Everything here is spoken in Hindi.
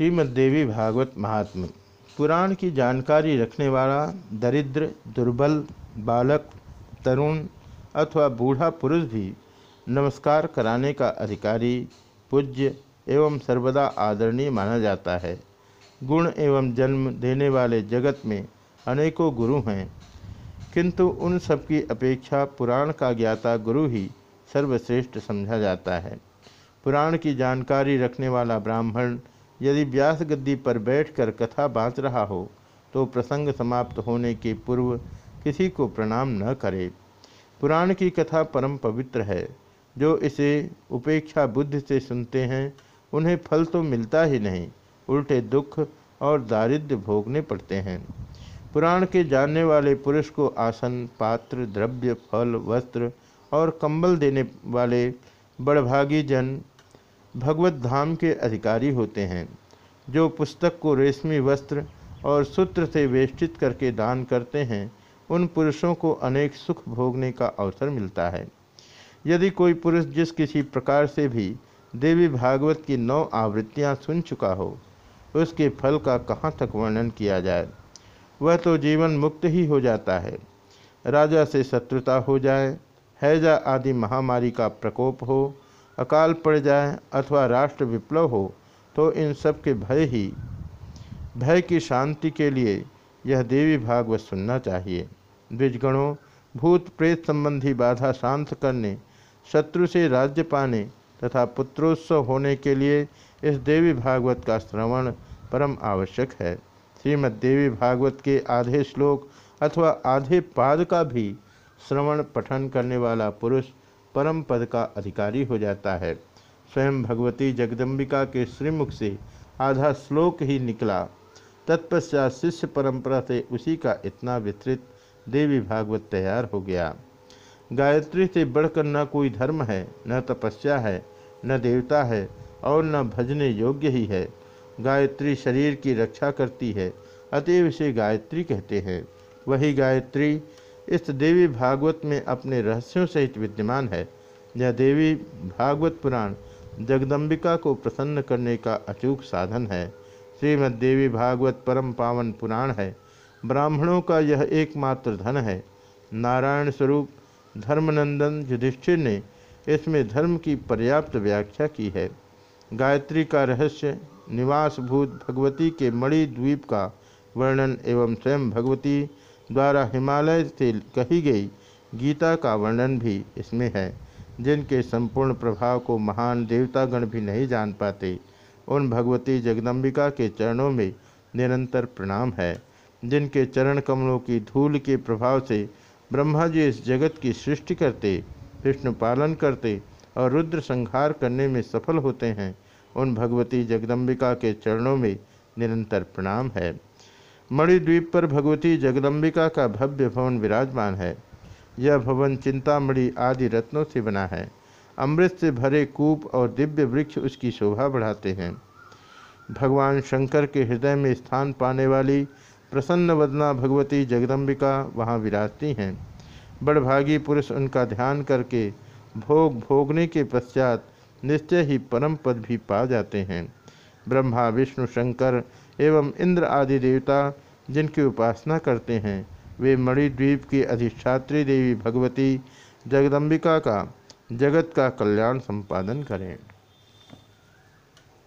श्रीमद्देवी भागवत महात्म। पुराण की जानकारी रखने वाला, दरिद्र, दुर्बल, बालक, तरुण अथवा बूढ़ा पुरुष भी नमस्कार कराने का अधिकारी, पूज्य एवं सर्वदा आदरणीय माना जाता है। गुण एवं जन्म देने वाले जगत में अनेकों गुरु हैं, किंतु उन सबकी अपेक्षा पुराण का ज्ञाता गुरु ही सर्वश्रेष्ठ समझा जाता है। पुराण की जानकारी रखने वाला ब्राह्मण यदि व्यास गद्दी पर बैठकर कथा बाँच रहा हो तो प्रसंग समाप्त होने के पूर्व किसी को प्रणाम न करे। पुराण की कथा परम पवित्र है। जो इसे उपेक्षा बुद्धि से सुनते हैं, उन्हें फल तो मिलता ही नहीं, उल्टे दुख और दारिद्र्य भोगने पड़ते हैं। पुराण के जानने वाले पुरुष को आसन, पात्र, द्रव्य, फल, वस्त्र और कंबल देने वाले बड़भागी जन भगवत धाम के अधिकारी होते हैं, जो पुस्तक को रेशमी वस्त्र और सूत्र से वेष्टित करके दान करते हैं, उन पुरुषों को अनेक सुख भोगने का अवसर मिलता है। यदि कोई पुरुष जिस किसी प्रकार से भी देवी भागवत की नौ आवृत्तियाँ सुन चुका हो, उसके फल का कहाँ तक वर्णन किया जाए? वह तो जीवन मुक्त ही हो जाता है। राजा से शत्रुता हो जाए, हैजा आदि महामारी का प्रकोप हो अकाल पड़ जाए अथवा राष्ट्र विप्लव हो तो इन सब के भय ही। भय की शांति के लिए यह देवी भागवत सुनना चाहिए। द्विजगणों भूत प्रेत संबंधी बाधा शांत करने, शत्रु से राज्य पाने तथा पुत्रोत्सव होने के लिए इस देवी भागवत का श्रवण परम आवश्यक है। श्रीमद देवी भागवत के आधे श्लोक अथवा आधे पाद का भी श्रवण पठन करने वाला पुरुष परम पद का अधिकारी हो जाता है। स्वयं भगवती जगदम्बिका के श्रीमुख से आधा श्लोक ही निकला। तत्पश्चात शिष्य परंपरा से उसी का इतना विस्तृत देवी भागवत तैयार हो गया। गायत्री से बढ़कर न कोई धर्म है, न तपस्या है, न देवता है और न भजने योग्य ही है। गायत्री शरीर की रक्षा करती है, अतएव इसे गायत्री कहते हैं। वही गायत्री इस देवी भागवत में अपने रहस्यों सहित विद्यमान है। यह देवी भागवत पुराण जगदम्बिका को प्रसन्न करने का अचूक साधन है। श्रीमद देवी भागवत परम पावन पुराण है। ब्राह्मणों का यह एकमात्र धन है। नारायण स्वरूप धर्मनंदन युधिष्ठिर ने इसमें धर्म की पर्याप्त व्याख्या की है। गायत्री का रहस्य, निवासभूत भगवती के मणि द्वीप का वर्णन एवं स्वयं भगवती द्वारा हिमालय से कही गई गीता का वर्णन भी इसमें है। जिनके संपूर्ण प्रभाव को महान देवतागण भी नहीं जान पाते, उन भगवती जगदम्बिका के चरणों में निरंतर प्रणाम है। जिनके चरण कमलों की धूल के प्रभाव से ब्रह्मा जी इस जगत की सृष्टि करते, विष्णु पालन करते और रुद्र संहार करने में सफल होते हैं, उन भगवती जगदम्बिका के चरणों में निरंतर प्रणाम है। मणिद्वीप पर भगवती जगदम्बिका का भव्य भवन विराजमान है। यह भवन चिंतामणि आदि रत्नों से बना है। अमृत से भरे कूप और दिव्य वृक्ष उसकी शोभा बढ़ाते हैं। भगवान शंकर के हृदय में स्थान पाने वाली प्रसन्न वदना भगवती जगदम्बिका वहाँ विराजती हैं। बड़भागी पुरुष उनका ध्यान करके भोग भोगने के पश्चात निश्चय ही परम पद भी पा जाते हैं। ब्रह्मा, विष्णु, शंकर एवं इंद्र आदि देवता जिनकी उपासना करते हैं, वे मणिद्वीप की अधिष्ठात्री देवी भगवती, जगदम्बिका का, जगत का कल्याण संपादन करें।